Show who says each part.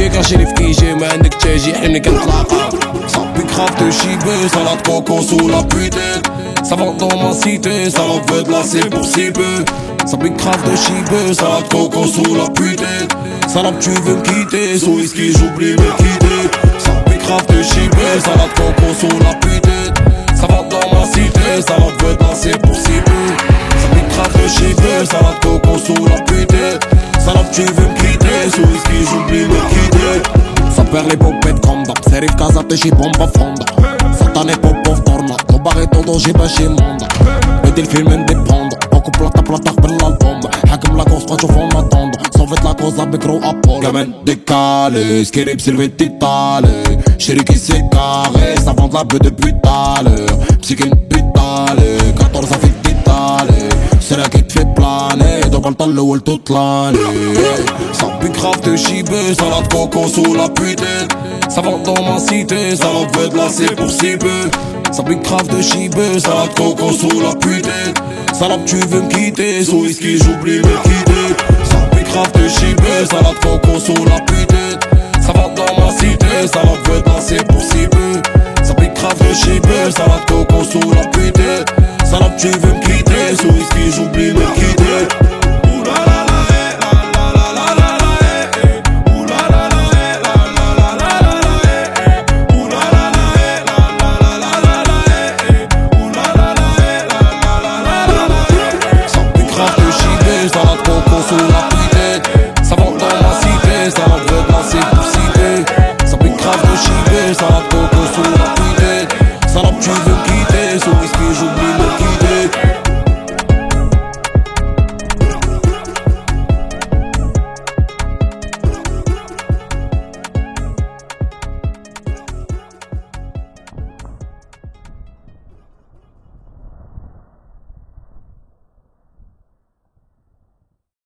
Speaker 1: بيجي كنشري في كيجي ما عندك تاجي حلمني كنتلاقا صاحبي grave de chibé, salade coco sous la pute Ça va dans ma cité, ça en veut de la c'est pour si peu Ça pique grave de chibé, salade coco sous la pute Salade tu veux me quitter, sous whisky j'oublie me quitter Ça pique grave de chibé, salade coco sous la pute Ça va dans ma cité, ça en veut de la c'est pour si peu Ça pique grave de chibé, salade coco sous la pute Salade tu veux me quitter, sous whisky j'oublie me quitter ça perd les popettes comme d'hab Serif casa te și bomba fonda Satane popov torna No bagay todo și bă și monda Vedi il film independent Poco plata plata بالالبوم حاكم la cause faccio fond attendo Sovet la cosa becro Apollo Gamin décalé Skirip silvetti tale Shiriki c'est carré Ça vend la bœuf depuis tout à l'heure Psykin Devant le l'eau toute l'année. Ça pique grave de chibé Salade coco sous la pute Ça vend dans ma cité Ça en veut de la c'est pour si peu. Ça pique grave de chibé Salade coco sous la pute Salade tu veux me quitter Sous whisky j'oublie me quitter. Ça pique grave de chibé Salade coco sous la pute Ça vend dans ma cité Ça en veut de la c'est pour si peu. Ça pique grave de chibé Salade coco sous la pute Salade tu veux me quitter Sous whisky j'oublie me